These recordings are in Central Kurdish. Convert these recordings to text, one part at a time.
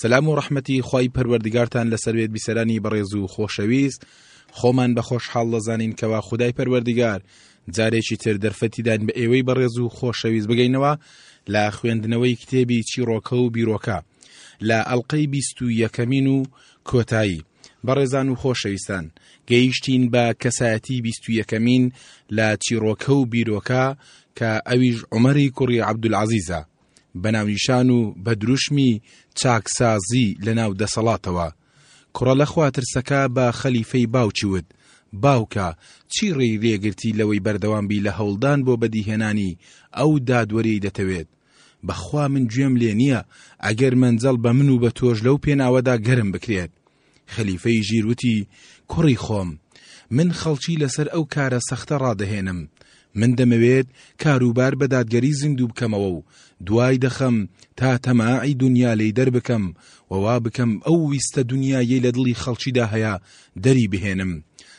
سەلام و ڕەحمەتی خوای پەروەردگارتان لەسەر بێت بیسەرانی بەڕێز و خۆشەویست خۆمان بە خۆشحاڵ دەزانین کەوا خدای پەروەردگار جارێکی تر دەرفەتیدان بە ئێوەی بەڕێز و خۆشەویست بگەینەوە لە خوێندنەوەی کتێبی چیڕۆکە و بیرۆکە لە ئەڵلقەی بیست و یەکەمین و کۆتایی بەڕێزان و خۆشەویستان گەیشتین بە کەسایەتی بیست و یەکەمین لە چیڕۆکە و بیرۆکە کە ئەویش عمەری کوڕی عەبدولعەزیزە بە ناونیشان و بە دروشمی چاکسازی لە ناو دەسەڵاتەوە، کوڕە لە خوا ترسەکە بە خەلیفەی باوکی وت، باوکە چی ڕێی لێ گرتی لەوەی بەردەوام بی لە هەوڵدان بۆ بەدیهێنانی ئەو دادوەریەی دەتەوێت، بە خوا من گوێم لێ نیە، ئەگەر مەنجەڵ بە من و بە تۆش لەو پێناوەدا گەرم بکرێت، خەلیفەی ژیر وتی، کوڕی خۆم، من خەڵکی لەسەر ئەو کارە سەختە ڕادەهێنم، من دەمەوێت کاروبار بە دادگەری زیندوو بکەمەوە و دوای دەخەم تا تەماعی دونیا لێی دەربکەم و وا بکەم ئەو ویستە دونیاییەی لە دڵی خەڵکیدا هەیە دەری بهێنم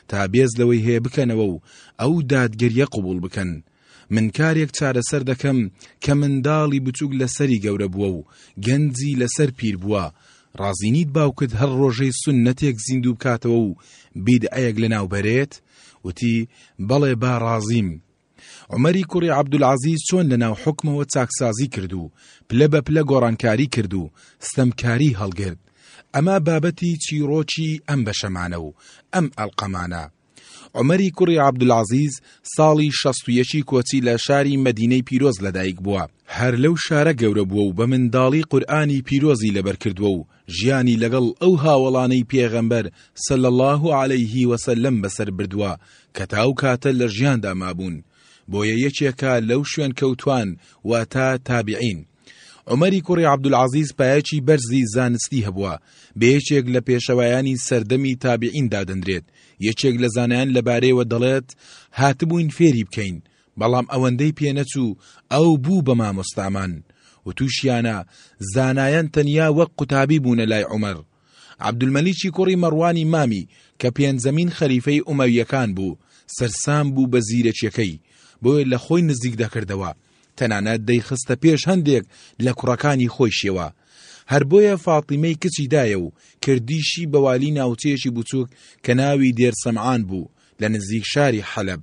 تا بێز لەوەی هەیە بکەنەوە و ئەو دادگەرییە قبوڵ بکەن. من کارێک چارەسەر دەکەم کە منداڵی بچووک لەسەری گەورە بووە و گەنجی لەسەر پیر بووە، ڕازی نیت باوکت هەر ڕۆژەی سوننەتێک زیندوو بکاتەوە و بیدعەیەک لەناو بەرێت؟ وتی، بەڵێ با ڕازیم. عومەری کوڕی عەبدولعەزیز چۆن لەناو حوکمەوە چاکسازی کرد و پلە بە پلە گۆڕانکاری کرد و ستەمکاریی هەڵگرت، ئەمە بابەتی چیڕۆکی ئەم بەشەمانە و ئەم ئەڵقەمانە. عومەری کوڕی عەبدولعەزیز ساڵی شەست و یەکی کۆچی لە شاری مەدینەی پیرۆز لەدایک بووە، هەر لەو شارە گەورە بووە و بە منداڵی قورئانی پیرۆزی لەبەر کردووە و ژیانی لەگەڵ ئەو هاوەڵانەی پێغەمبەر صلی اللە علیه وسلم بەسەر بردووە کە تاو کاتە لە ژیاندا مابوون، بۆیە یەکێکە لەو شوێنکەوتوان واتە تابعین. عومەری کوڕی عەبدولعەزیز پایەکی بەرزی زانستی هەبووە، بە یەکێک لە پێشەوایانی سەردەمی تابیعین دادەنرێت، یەکێک لە زانایان لەبارەیەوە دەڵێت، هاتبووین فێری بکەین، بەڵام ئەوەندەی پێنەچوو ئەو بوو بە مامۆستامان، وتوشیانە، زانایان تەنیا وەک قوتابی بوونە لای عومەر. عەبدولمەلیکی کوڕی مەڕوانی مامی کە پێنجەمین خەلیفەی ئومەوییەکان بوو، سەرسام بوو بە زیرەکییەکەی، بۆیە لە خۆی نزیک دەکردەوە، تەنانەت دەیخستە پێش هەندێک لە کوڕەکانی خۆیشیەوە. هەر بۆیە فاتیمەی کچی دایە و کردیشی بە والی ناوچەیەکی بچووک کە ناوی دێر سەمعان بوو لە نزیک شاری حەلەب.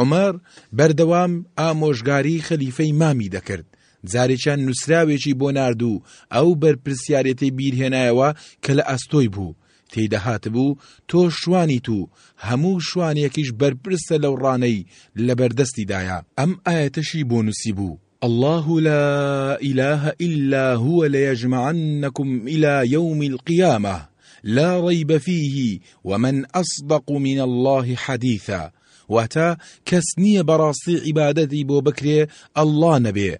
عومەر بەردەوام ئامۆژگاریی خەلیفەی مامی دەکرد، جارێکیان نووسراوێکی بۆ نارد و ئەو بەرپرسیارێتی بیرهێنایەوە کە لە ئەستۆی بوو، تێیدا هاتبوو تۆ شوانیت و هەموو شوانێکیش بەرپرسە لەو ڕانەی لەبەردەستیدایە، ئەم ئایەتەشی بۆ نووسیبوو. اللە لا الە الا هو لیجمعنکم الی یوم القیامە لا ریب فیه ومن اصدق من اللە حدیثا واتە کەس نییە بەڕاستی عیبادەتی بۆ بکرێ اللە نەبێ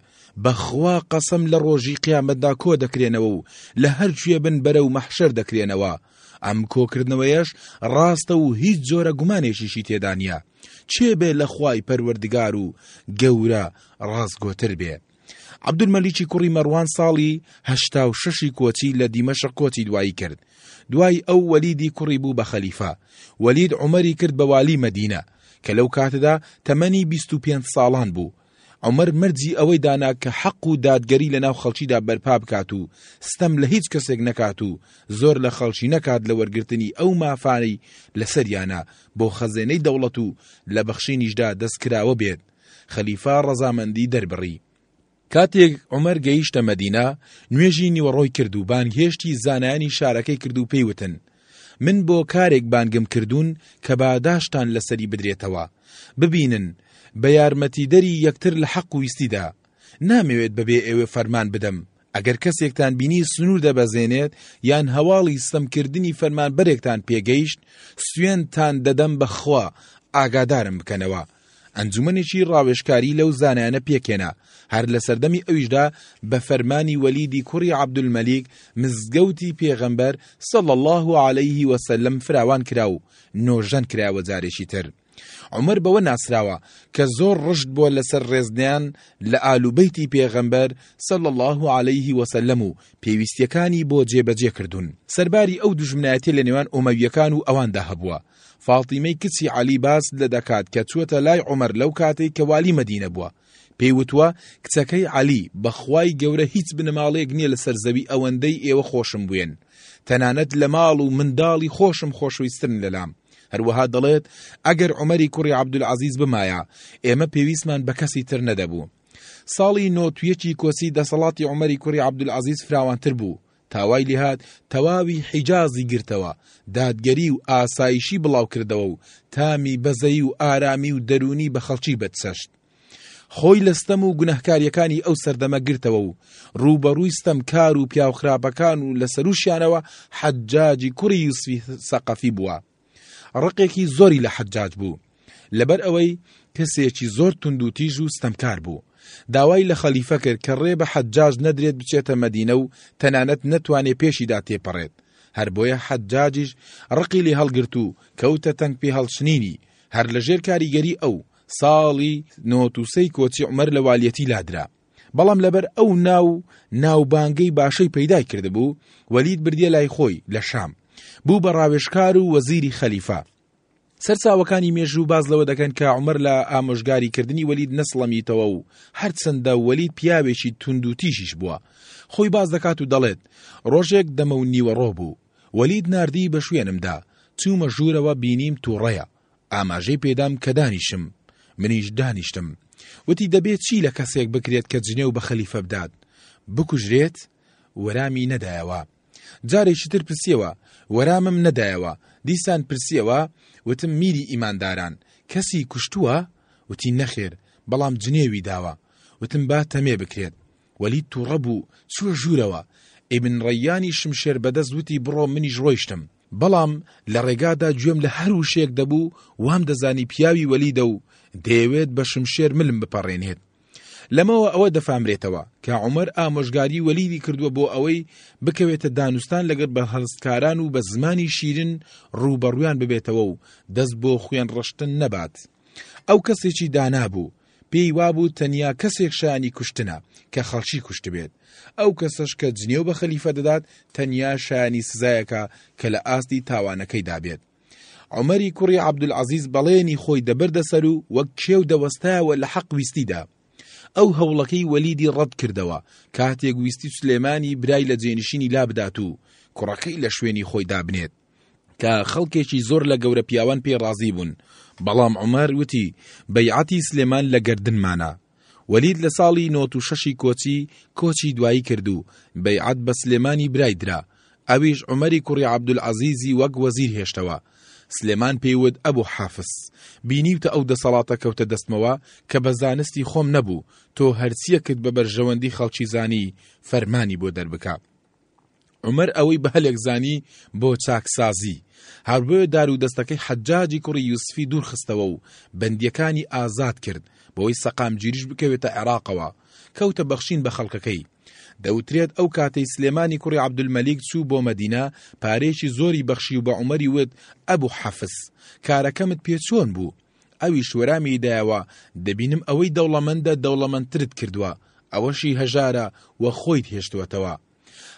بەخوا قەسەم لە ڕۆژی قیامەتدا کۆ دەکرێنەوە و لە هەرکوێ بن بەرە و مەحشەر دەکرێنەوە ئەم کۆکردنەوەیەش ڕاستە و هیچ جۆرە گومانێکیشی تێدانە چێ بێ لە خوای پەروەردگار و گەورە ڕاستگۆتر بێ. عەبدولمەلیکی کوڕی مەڕوان ساڵی هەشتا و شەشی کۆچی لە دیمەشق کۆچی دوایی کرد. دوای ئەو وەلیدی کوڕی بوو بە خەلیفە. وەلید عومەری کرد بە والی مەدینە کە لەو کاتەدا تەمەنی بیست و پێنج ساڵان بوو. عومەر مەرجی ئەوەی دانا کە حەق و دادگەری لە ناو خەڵکیدا بەرپا بکات و ستەم لە هیچ کەسێک نەکات و زۆر لە خەڵکی نەکات لە وەرگرتنی ئەو مافانەی لە سەریانە بۆ خەزێنەی دەوڵەت و لە بەخشینیشدا دەست کراوە بێت، خەلیفە ڕەزامەندی دەربڕی. کاتێک عومەر گەیشتە مەدینە، نوێژی نیوەڕۆی کرد و بانگهێشتی زانایانی شارەکەی کرد و پێی وتن، من بۆ کارێک بانگم کردوون کە باداشتان لەسەری بدرێتەوە، ببینن، بە یارمەتیدەری یەکتر لە حەق و ویستیدا. نامەوێت بەبێ ئێوە فەرمان بدەم. ئەگەر کەسێکتان بینی سنوور دەبەزێنێت یان هەواڵی ستەمکردنی فەرمانبەرێکتان پێگەیشت، سوێندتان دەدەم بە خوا، ئاگادارم بکەنەوە. ئەنجومەنێکی ڕاوێژکاری لەو زانایانە پێکهێنا، هەر لە سەردەمی ئەویشدا بە فەرمانی وەلیدی کوڕی عەبدولمەلیک مزگەوتی پێغەمبەر صلی اللە علیه و سلم فراوان کرا و نۆژەن کرایەوە جارێکی تر عومەر بەوە ناسراوە کە زۆر ڕشت بووە لەسەر ڕێزنیان لە ئالوبەیتی پێغەمبەر صلی اللە علیه و سلم و پێویستیەکانی بۆ جێبەجێ کردوون سەرباری ئەو دوژمنایەتی لە نێوان ئۆمەویەکان و ئەواندا هەبووە فاتیمەی کچی عەلی باس لە دەکات کە چووەتە لای عومەر لەو کاتەی کە والی مەدینە بووە پێی وتووە کچەکەی عەلی بە خوای گەورە هیچ بنەماڵەیەک نییە لەسەر زەوی ئەوەندەی ئێوە خۆشم بوێن تەنانەت لە ماڵ و منداڵی خۆشم خۆشویسترن لەلام هەروەها دەڵێت ئەگەر عومەری کوڕی عەبدولعەزیز بمایە ئێمە پێویستمان بە کەسی تر نەدەبوو ساڵی نۆتویەکی کۆچی دەسەڵاتی عومەری کوڕی عەبدولعەزیز فراوانتر بوو تا وای لێهات تەواوی حیجازی گرتەوە، دادگەری و ئاسایشی بڵاوکردەوە و تامی بەزەیی و ئارامی و دەروونی بە خەڵکی بەدسەشت. خۆی لە ستەم و گوناهکارییەکانی ئەو سەردەمە گرتەوە و ڕووبەڕووی ستەمکار و پیاوخراپەکان و لە سەرووشیانەوە حەجاجی کوڕی یوسفی سەقەفی بووە. ڕقێکی زۆری لە حەجاج بوو، لەبەر ئەوەی کەسێکی زۆر توندوتیژ و ستەمکار بوو، داوای لە خەلیفە کرد کە ڕێ بە حەجاج نەدرێت بچێتە مەدینە و تەنانەت نەتوانێت پێشیدا تێپەڕێت، هەر بۆیە حەجاجیش ڕقی لێ هەڵگرت و کەوتە تەنگ پێهەڵچنینی، هەر لەژێر کاریگەری ئەو، ساڵی نۆ توسەی کۆچی عومەر لە والیەتی لادرا. بەڵام لەبەر ئەو ناو و ناوبانگەی باشەی پەیدای کردبوو، وەلید بردیە لای خۆی لە شام، بوو بە ڕاوێژکار و وەزیری خەلیفە. سەرچاوەکانی مێژوو باس لەوە دەکەن کە عومەر لە ئامۆژگاریکردنی وەلید نەسڵەمیتەوە و هەرچەندە وەلید پیاوێکی توندوتیژیش بووە، خۆی باس دەکات و دەڵێت، ڕۆژێک دەمەونیوەڕۆ بوو، وەلید ناردی بە شوێنمدا، چوومە ژوورەوە بینیم تووڕەیە، ئاماژەی پێدام کە دانیشم، منیش دانیشتم، وتی دەبێ چی لە کەسێک بکرێت کە جنێو بە خەلیفە بدات؟ بکوژرێت؟ وەرامی نەدایەوە. جارێکی تر پرسیەوە، وەرامم نەدایەوە، دیسان پرسیەوە، وتم میری ئیمانداران کەسی کوشتووە؟ وتی نەخێر، بەڵام جنێوی داوە. وتم با تەمێ بکرێت. وەلید تووڕە بوو، چووە ژوورەوە. ئیبن ڕەییانی شمشێر بەدەست وتی بڕۆ منیش ڕۆیشتم. بەڵام لە ڕێگادا گوێم لە هەر وشەیەک دەبوو وام دەزانی پیاوی وەلیدە و دەیەوێت بە شمشێر ملم بپەڕێنێت. لەمەوە ئەوە دەفامرێتەوە کە عومەر ئامۆژگاری وەلیدی کردووە بۆ ئەوەی بکەوێتە دانوستان لەگەڵ بەرهەڵستکاران و بە زمانی شیرن ڕووبەڕوویان ببێتەوە و دەست بۆ خوێن ڕشتن نەبات. ئەو کەسێکی دانا بوو، پێی وابوو تەنیا کەسێک شایانی کوشتنە کە خەڵکی کوشتبێت، ئەو کەسەش کە جنێو بە خەلیفە دەدات تەنیا شایانی سزایەکە کە لە ئاستی تاوانەکەیدا بێت. عومەری کوڕی عەبدولعەزیز بەڵێنی خۆی دەبردە سەر و وەک کێو دەوەستایەوە لە حەق ویستیدا. ئەو هەوڵەکەی وەلیدی ڕەت کردەوە کاتێک ویستی سلێمانی برای لە جێنشینی لابدات و کوڕەکەی لە شوێنی خۆی دابنێت. کە خەڵکێکی زۆر لە گەورە پیاوان پێی ڕازی بوون، بەڵام عومەر وتی، بەیعەتی سلێمان لە گەردنمانە. وەلید لە ساڵی نۆت و شەشی کۆچی کۆچی دوایی کرد و بەیعەت بە سلێمانی برای درا، ئەویش عومەری کوڕی عەبدولعەزیزی وەک وەزیر هێشتەوە. سلێمان پێی وت ئەبوو حافس، بینیوتە ئەو دەسەڵاتە کەوتە دەستمەوە کە بە زانستی خۆم نەبوو، تۆ هەرچییەکت بە بەرژەوەندی خەڵکی زانی، فەرمانی بۆ دەربکە. عومەر ئەوەی بە هەلێک زانی بۆ چاکسازی، هەربۆیە دارو دەستەکەی حەجاجی کوڕی یوسفی دوور خستەوە و بەندییەکانی ئازاد کرد، بەوەی سەقامگیریش بکەوێتە عێراقەوە، کەوتە بەخشین بە خەڵکەکەی. دەوترێت ئەو کاتەی سلێمانی کوڕی عەبدولمەلیک چوو بۆ مەدینە، پارەیەکی زۆری بەخشی و بە عومەری وت، ئەبو حەفس! کارەکەمت پێ چۆن بوو؟ ئەویش وەرامی دایەوە، دەبینم ئەوەی دەوڵەمەندە دەوڵەمەندترت کردووە، ئەوەشی هەژارە و خۆیت هێشتووەتەوە.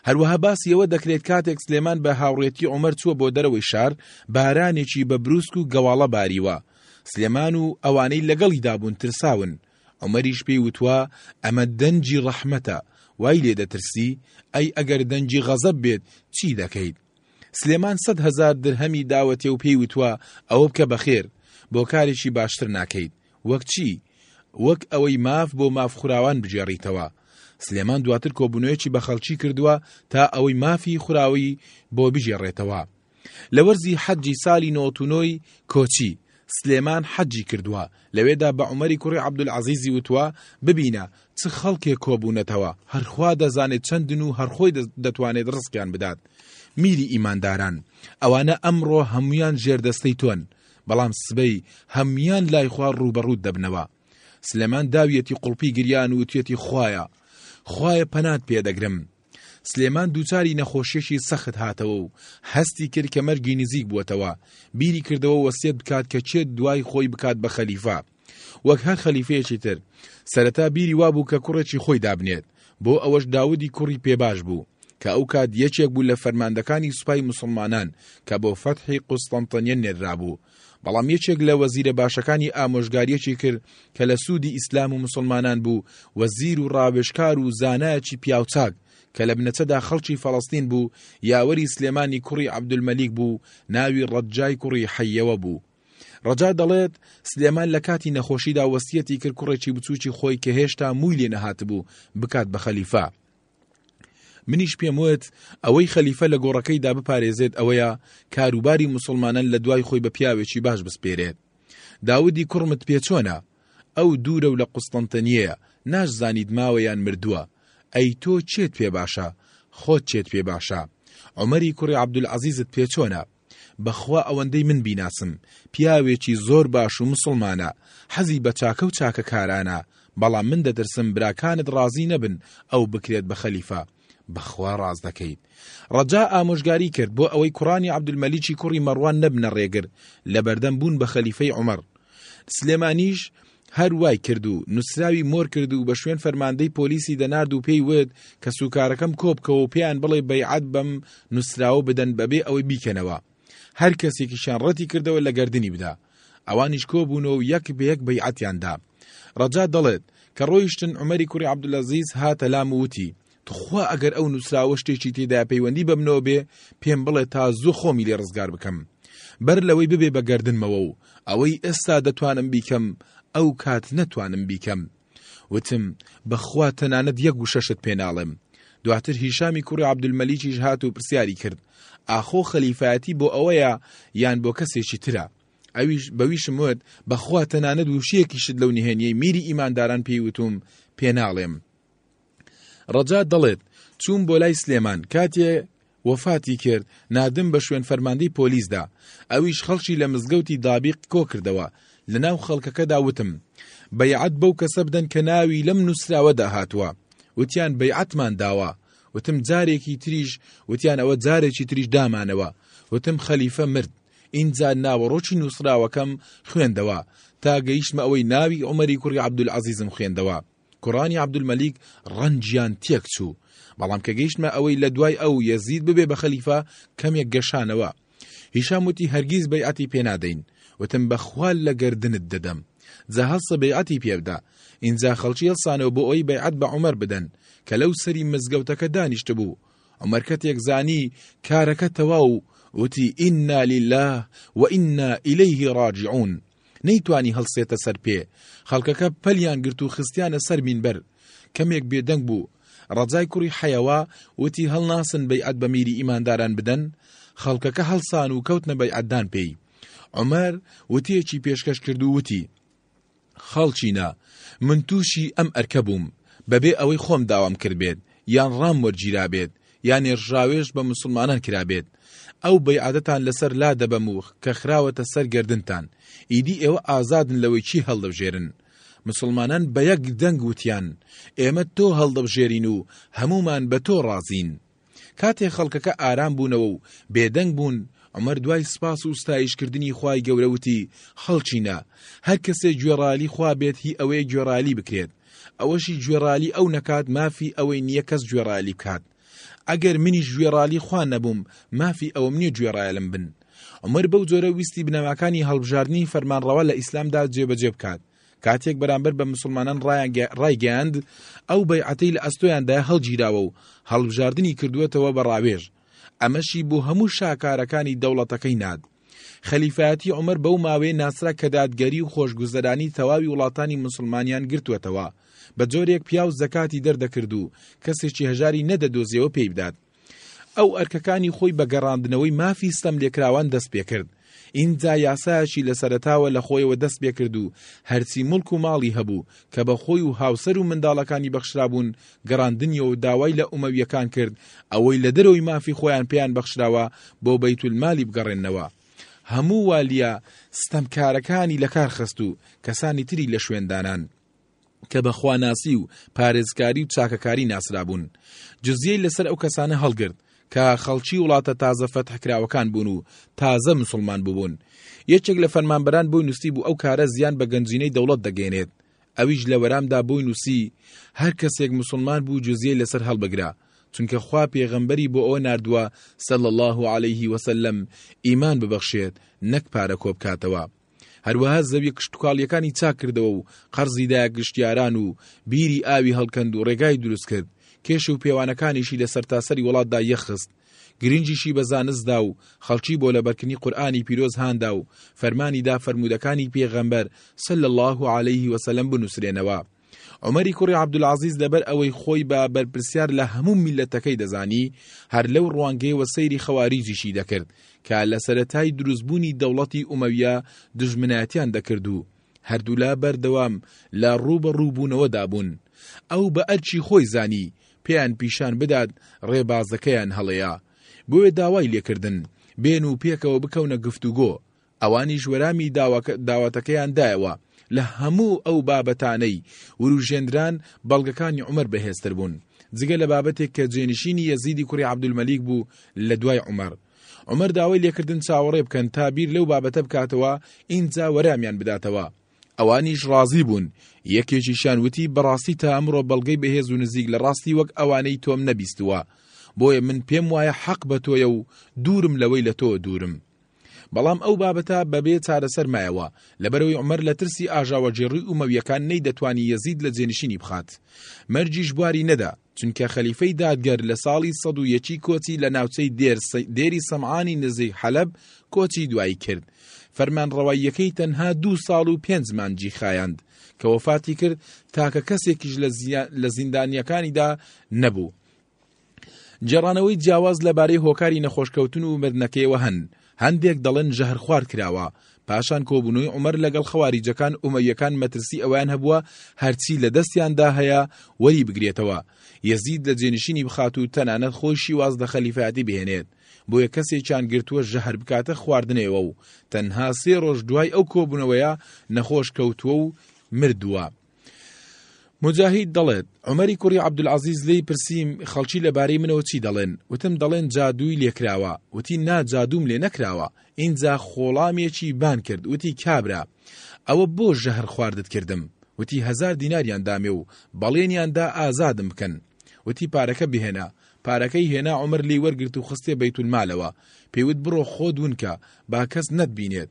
هەروەها باسی ئەوە دەکرێت کاتێک سلێمان بە هاوڕێتی عومەر چووە بۆ دەرەوەی شار، بارانێکی بە برووسک و گەواڵە باریوە، سلێمان و ئەوانەی لەگەڵیدا بوون ترساون، عومەریش پێی وتووە، ئەمە دەنگی ڕەحمەتە، وای لێ دەترسی؟ ئەی ئەگەر دەنگی غەزەب بێت چی دەکەیت؟ سلێمان سەد هەزار درهەمی داوەتێ و پێی وتوە ئەوە بکە بەخێر بۆ کارێکی باشتر ناکەیت وەک چی؟ وەک ئەوەی ماف بۆ مافخوراوان بگێڕیتەوە، سلێمان دواتر کۆبونەوەیەکی بەخەڵکی کردوە تا ئەوەی مافی خوراوەی بۆ بگێڕێتەوە. لە وەرزی حەجی سالی نۆت و نۆی کۆچی، سلێمان حەجی کردوە، لەوێدا بە عومەری کوڕی عەبدولعەزیزی وتوە ببینە چ خەڵکێک کۆبوونەتەوە، هەر خوا دەزانێت چەندن و هەر خۆی دەتوانێت ڕزقیان بدات. میری ئیمانداران، ئەوانە ئەمڕۆ هەموویان ژێردەستەی تۆن، بەڵام سبەی هەموویان لای خوا ڕووبەڕووت دەبنەوە. سلێمان داویەتی قوڵپی گریان و وتویەتی خوایە، خوایە پەنات پێ دەگرم. سلێمان دووچاری نەخۆشیەکی سەخت هاتەوە و هەستی کرد کە مەرگی نزیک بووەتەوە، بیری کردەوە وەسیەت بکات کە کێ دوای خۆی بکات بە خەلیفە. وەک هەر خەلیفەیەکی تر، سەرەتا بیری وابوو کە کوڕێکی خۆی دابنێت، بۆ ئەوەش داودی کوڕی پێباش بوو، کە ئەو کات یەکێک بوو لە فەرماندەکانی سوپای موسڵمانان کە بۆ فەتحی قوستەنتنیە نێررابوو، بەڵام یەکێک لە وەزیرە باشەکانی ئامۆژگاریەکی کرد کە لە سوودی ئیسلام و موسڵمانان بوو، وەزیر و ڕاوێژکار و زانایەکی پیاوچاک، کە لە بنەچەدا خەڵکی فەڵەستین بوو، یاوەری سلێمانی کوڕی عەبدولمەلیک بوو، ناوی ڕەجای کوڕی حەیەوە بوو. ڕەجا دەڵێت، سلێمان لە کاتی نەخۆشیدا وەسیەتی کرد کوڕێکی بچووکی خۆی کە هێشتا مووی لێ نەهاتبوو بکات بە خەلیفە. منیش پێم وت ئەوەی خەلیفە لە گۆڕەکەیدا بپارێزێت ئەوەیە کاروباری مسلمانان لە دوای خۆی بە پیاوێکی باش بسپێرێت. داودی کوڕمت پێ چۆنە؟ ئەو دوورە و لە قوستەنتەنیەیە، ناشزانیت ماوە یان مردووە. ئەی تۆ کێت پێ باشە؟ خۆت کێت پێ باشە؟ عومەری کوڕی عەبدولعەزیزت پێ چۆنە؟ بەخوا ئەوەندەی من بیناسم پیاوێکی زۆر باش و موسڵمانە حەزی بە چاکە و چاکە کارانە بەڵام من دەترسم براکانت ڕازی نەبن ئەو بکرێت بە خەلیفە بەخوا ڕاست دەکەیت ڕەجا ئامۆژگاری کرد بۆ ئەوەی کوڕانی عەبدولمەلیکی کوڕی مەڕوان نەبنە ڕێگر لەبەردەم بوون بە خەلیفەی عومەڕ سلێمانیش هەر وای کرد و نووسراوی مۆر کرد و بە شوێن فەرماندەی پۆلیسی دەنارد و پێی وت کەسوکارەکەم کۆبکەوە و پێیان بڵێ بەیعەت بەم نووسراوە بدەن بەبێ ئەوەی بیکەنەوە هەر کەسێکیشیان ڕەتی کردەوە لە گەردنی بدا ئەوانیش کۆبوونەوە و یەک بەیەک بەیعەتیاندا ڕەجا دەڵێت کە ڕۆیشتن عومەری کوڕی عەبدولەزیز هاتە لام و وتی تخوا ئەگەر ئەو نوسراوە شتێکی تێدایە پەیوەندی بەمنەوە بێ پێم بڵێ تا زوو خۆمی لێ ڕزگار بکەم بەر لەوەی ببێ بە گەردنمەوە و ئەوەی ئێستا دەتوانم بیکەم ئەو کات نەتوانم بیکەم وتم بەخوا تەنانەت یەک وشەشت پێ ناڵێم دواتر هیشامی کوڕی عەبدولمەلیکیش هات و پرسیاری کرد ئاخۆ خەلیفایەتی بۆ ئەوەیە یان بۆ کەسێکی ترە ئەویش بەویشم وت بەخوا تەنانەت وشەیەکیشت لەو نهێنیەی میری ئیمانداران پێی وتوم پێناڵێم ڕەجا دەڵێت، چووم بۆ لای سلێمان، کاتێ وەفاتی کرد، ناردم بە شوێن فەرماندەی پۆلیسدا، ئەویش خەڵکی لە مزگەوتی دابیق کۆکردەوە، لەناو خەڵکەکەدا وتم، بەیعەت بەو کەسە بدەن کە ناوی لەم نووسراوەدا هاتووە، وتیان بەیعەتمان داوە، وتم جارێکی تریش، وتیان ئەوە جارێکی تریش دامانەوە، وتم خەلیفە مرد، ئینجا ناوەڕۆکی نووسراوەکەم خوێندەوە، تا گەیشتمە ئەوەی ناوی عومەری کوڕی عەبدولعەزیزم خوێندەوە. کوڕانی عەبدولمەلیک ڕەنجیان تێک چوو، بەڵام کە گەیشتمە ئەوەی لە دوای ئەو یەزید ببێ بە خەلیفە، کەمێک گەشانەوە. هیشام وتی هەرگیز بەیعەتی پێ نادەین. وتم بە خوا لە گەردنت دەدەم. جا هەڵسە بەیعەتی پێ بدە. ئینجا خەڵکی هەڵسانەوە بۆ ئەوەی بەیعەت بە عومەر بدەن، کە لەو سەری مزگەوتەکە دانیشتبوو. عومەر کەتێک زانی کارەکە تەواو، وتی ئینا للە و ئینا ئیلەیه ڕاجعوون. نەیتوانی هەڵسێتە سەر پێ، خەڵکەکە پەلیان گرت و خستیانە سەر مینبەر، کەمێک بێدەنگ بوو، ڕەجای کوڕی حەیەوە وتی هەڵناسن بەیعەت بە میری ئیمانداران بدەن؟ خەڵکەکە هەڵسان و کەوتنە بەیعەتدان پێی. عومەر وتەیەکی پێشکەش کرد و وتی، خەڵکینە، من تووشی ئەم ئەرکە بووم، بەبێ ئەوەی خۆم داوام کردبێت، یان ڕام وەرگیرابێت، یا نێرژاوێژ بە موسڵمانان کرابێت، ئەو بەیعەتەتان لەسەر لادەبەم و کە خراوەتە سەر گەردنتان، ئیدی ئێوە ئازادن لەوەی چی هەڵدەبژێرن. موسڵمانان بە یەک دەنگ وتیان، ئێمە تۆ هەڵدەبژێرین و هەموومان بە تۆ ڕازین. کاتێ خەڵکەکە ئارام بوونەوە و بێدەنگ بوون، عومەر دوای سپاس و ستایشکردنی خوای گەورە وتی، خەڵکینە! هەر کەسێ گوێڕایەلی خوا بێت هی ئەوەیە گوێڕایەلی بکرێت، ئەوەشی گوێڕالی ئەو نەکات مافی ئەوەی نیە کەس گوێڕایەلی بکات ئەگەر منیش گوێڕالی خوا نەبووم مافی ئەوەم نیە گوێڕایەلم بن عومەر بەو جۆرە ویستی بنەماکانی هەڵبژاردنی فەرمانڕەوا لە ئیسلامدا جێبەجێ بکات کاتێک بەرامبەر بە مسلمانان ڕایگەیاند ئەو بەیعەتەی لە ئەستۆیاندا هەڵگیراوە و هەڵبژاردنی کردووەتەوە بە ڕاوێژ ئەمەشی بۆ هەموو شاکارەکانی دەوڵەتەکەی ناد خەلیفایەتی عومەر بەو ماوەیە ناسرا کە دادگەری و خۆشگوزەرانی تەواوی وڵاتانی موسڵمانیان گرتووەتەوە، بە جۆرێک پیاو زەکاتی دەردەکرد و کەسێکی هەژاری نەدەدۆزیەوە پێی بدات. ئەو ئەرکەکانی خۆی بە گەڕاندنەوەی مافی ستەملێکراوان دەست پێکرد. ئینجا یاسایەکی لە سەرەتاوە لە خۆیەوە دەست پێکرد و هەرچی موڵک و ماڵی هەبوو کە بە خۆی و هاوسەر و منداڵەکانی بەخشرابوون گەڕاندنیەوە داوای لە ئومەویەکان کرد ئەوەی لە دەرەوەی مافی خۆیان پێیان بەخشراوە بۆ بەیتولمالی بگەڕێننەوە هەموو والیە ستەمکارەکانی لەکار خست و کەسانی تری لە شوێن دانان کە بە خواناسی و پارێزکاری و چاکەکاری ناسرابوون جزیەی لەسەر ئەو کەسانە هەڵگرت کە خەڵکی وڵاتە تازە فەتحکراوەکان بوون و تازە مسلمان ببوون یەکێک لە فەرمانبەران بۆی نووسی بوو ئەو کارە زیان بە گەنجینەی دەوڵەت دەگەێنێت ئەویش لەوەرامدا بۆی نووسی، هەر کەسێک موسڵمان بوو جزیەی لەسەر هەڵبگرە، چونکە خوا پێغەمبەری بۆ ئەوە ناردووە، صلی اللە علیه وسلم، ئیمان ببەخشێت نەک پارە کۆبکاتەوە. هەروەها زەویە کشتوکاڵییەکانی چاککردەوە و قەرزی دایە گشتیاران و بیری ئاوی هەڵکەند و ڕێگای دروستکرد، کێش و پێوانەکانیشی لە سەرتاسەری وڵاتدا یەخست. گرنگیشی بە زانست دا و خەڵکی بۆ لەبەرکردنی قورئانی پیرۆز هاندا و فەرمانی دا فەرموودەکانی پێغەمبەر، صلی اللە علیه و سلم، بنووسرێنەوە. عومەری کوڕی عەبدولعەزیز لەبەر ئەوەی خۆی بە بەرپرسیار لە هەموو میللەتەکەی دەزانی، هەر لەو ڕوانگەیەوە سەیری خەواریجیشی دەکرد کە لە سەرەتای دروستبوونی دەوڵەتی ئومەویە دوژمنایەتیان دەکرد و، هەردوولا بەردەوام لە ڕووبەڕووبوونەوەدا بوون، ئەو بە ئەرکی خۆی زانی پێیان پیشان بدات ڕێبازەکەیان هەڵەیە، بۆیە داوای لێکردن بێن و پێکەوە بکەونە گفتوگۆ، ئەوانیش وەرامی داوەتەکەیان دایەوە، لە هەموو ئەو بابەتانەی وروژێندران بەڵگەکانی عومەر بەهێزتر بوون، جگە لە بابەتێک کە جێنشینی یەزیدی کوڕی عەبدولمەلیک بوو لە دوای عومەر. عومەر داوای لێکردن چاوەڕێ بکەن تا بیر لەو بابەتە بکاتەوە ئینجا وەرامیان بداتەوە، ئەوانیش ڕازی بوون، یەکێکیشیان وتی بەڕاستی تا ئەمڕۆ بەڵگەی بەهێز و نزیک لە ڕاستی وەک ئەوانەی تۆم نەبیستووە، بۆیە من پێم وایە حەق بە تۆیە و دوورم لەوەی لە تۆ دوورم. بەڵام ئەو بابەتە بەبێ چارەسەر مایەوە، لەبەرەوەی عومەر لە ترسی ئاژاوەگێڕی ئومەوییەکان نەیدەتوانی یەزید لە جێنشینی بخات. مەرجیش بواری نەدا. چونکە خەلیفەی دادگەر لە ساڵی سەد و یەکی کۆچی لە ناوچەی دێر دێری سەمعانی نزیک حەلەب کۆچی دوایی کرد فەرمانڕەواییەکەی تەنها دوو ساڵ و پێنج مانجی خایاند کە وەفاتی کرد تاکە کەسێکیش لە زیا- لە زیندانییەکانیدا نەبوو جێڕانەوەی جیاواز لەبارەی هۆکاری نەخۆشکەوتن و مردنەکەیەوە هەن هەندێک دەڵێن ژەهر خوارد کراوە، پاشان کۆبونەوەی عومەر لەگەڵ خەواریجەکان ئومەویەکان مەترسی ئەوەیان هەبووە هەرچی لە دەستیاندا هەیە وەری بگرێتەوە یەزید لە جێنشینی بخات و تەنانەت خۆیشی واز لە خەلیفاتی بهێنێت بۆیە کەسێکیان گرتووە ژەهر بکاتە خواردنێوە و تەنها سێ ڕۆژ دوای ئەو کۆبونەوەیە نەخۆش کەوتووە و مردووە موجاهید دەڵێت، عومەری کوڕی عەبدولعەزیز لێی پرسیم خەڵکی لەبارەی منەوە چی دەڵێن، وتم دەڵێن جادووی لێکراوە، وتی نا جادووم لێ نەکراوە، ئینجا خۆڵامێکی بان کرد وتی کابرا ئەوە بۆ ژەهر خواردت کردم، وتی هەزار دیناریان دامێ و بەڵێنیان دا ئازادم بکەن، وتی پارەکە بهێنە، پارەکەی هێنا عومەر لێی وەرگرت و خستیە بەیتولمالەوە، پێی وت بڕۆ خۆت ونکە با کەس نەتبینێت،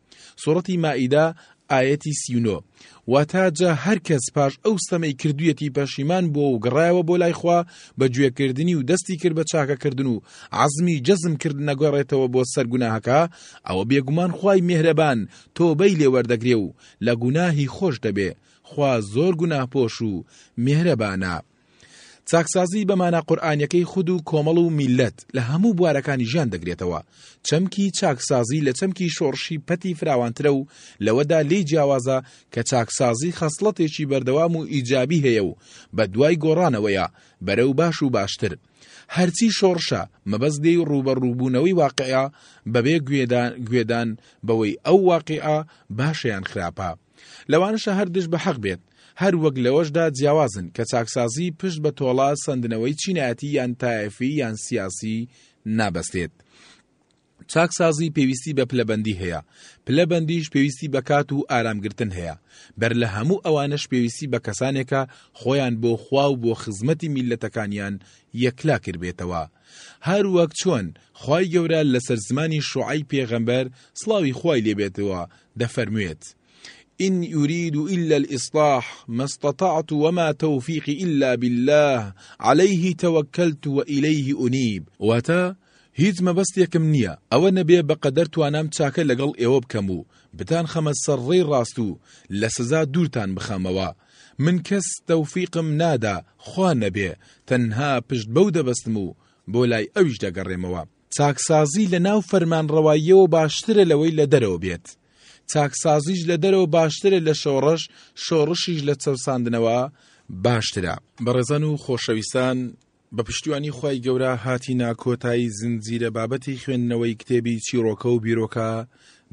سورەتی مائیدە ئایەتی سی و نۆ، واتە جا هەر کەس پاش ئەو ستەمەی کردوویەتی پەشیمان بووە و گەڕایەوە بۆ لای خوا بە گوێکردنی و دەستی کرد بە چاکەکردن و عەزمی جەزم کرد نەگەڕێتەوە بۆ سەر گوناهەکە ئەوە بێگومان خوای مێهرەبان تۆبەی لێ وەردەگرێ و لە گوناهی خۆش دەبێ خوا زۆر گوناهپۆش و مێهرەبانە. چاکسازی بە مانا قورئانیەکەی خود و کۆمەڵ و میللەت لە هەموو بوارەکانی ژیان دەگرێتەوە، چەمکی چاکسازی لە چەمکی شۆڕشی پەتی فراوانترە و لەوەدا لێی جیاوازە کە چاکسازی خەسڵەتێکی بەردەوام و ئیجابی هەیە و بە دوای گۆڕانەوەیە بەرەو باش و باشتر، هەرچی شۆڕشە مەبەست لێی ڕووبەڕووبوونەوەی واقیعە بەبێ گوێدان بەوەی ئەو واقیعە باشە یان خراپە. لەوانەشە هەر دژ بە حەق بێت، هەر وەک لەوەشدا جیاوازن کە چاکسازی پشت بە تۆڵە سەندنەوەی چینایەتی یان تایەفی یان سیاسی نابەستێت. چاکسازی پێویستی بە پلەبەندی هەیە، پلەبەندیش پێویستی بە کات و ئارامگرتن هەیە، بەر لە هەموو ئەوانەش پێویستی بە کەسانێکە خۆیان بۆ خوا و بۆ خزمەتی میللەتەکانیان یەکلا کردبێتەوە. هەر وەک چۆن خوای گەورە لەسەر زمانی شوعەیب پێغەمبەر سڵاوی خوای لێ بێتەوە دەفەرموێت، ان ارید الا الاصلاح ما استطعت وما توفیقی الا باللە علیه توکلت و الیه انیب واتە، هیچ مەبەستێکم نییە ئەوە نەبێ بە قەدەر توانام چاکە لەگەڵ ئێوە بکەم و بتانخەمە سەر ڕێی ڕاست و لە سزا دوورتان بخەمەوە، من کەس تەوفیقم نادا خوا نەبێ، تەنها پشت بەو دەبەستم و بۆ لای ئەویش دەگەڕێمەوە. چاکسازی لە ناو فەرمانڕەواییەوە باشترە لەوەی لە دەرەوە بێت. چاکسازیش لە دەرەوە باشترە لە شۆڕش، شۆڕشیش لە چەوساندنەوە باشترە. بەڕێزان و خۆشەویستان، بە پشتیوانی خوای گەورە هاتینە کۆتایی زنجیرە بابەتی خوێندنەوەی کتێبی چیڕۆکە و بیرۆکە،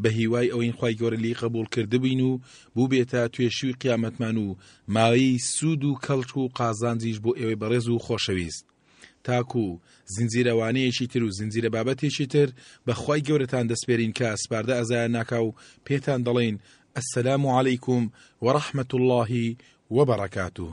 بە هیوای ئەوەین خوای گەورە لێی قەبووڵ کردبین و بووبێتە توێشووی قیامەتمان و مایەی سوود و کەڵک و قازانجیش بۆ ئێوەی بەڕێز و خۆشەویست. تاکوو زنجیرەوانەیەکی تر و زنجیرە بابەتێکی تر بە خوای گەورەتان دەسپێرین کە سپاردە ئەزایان ناکا و پێتان دەڵێین، السلام علیکم و رحمە اللە و بەڕەکاتوه.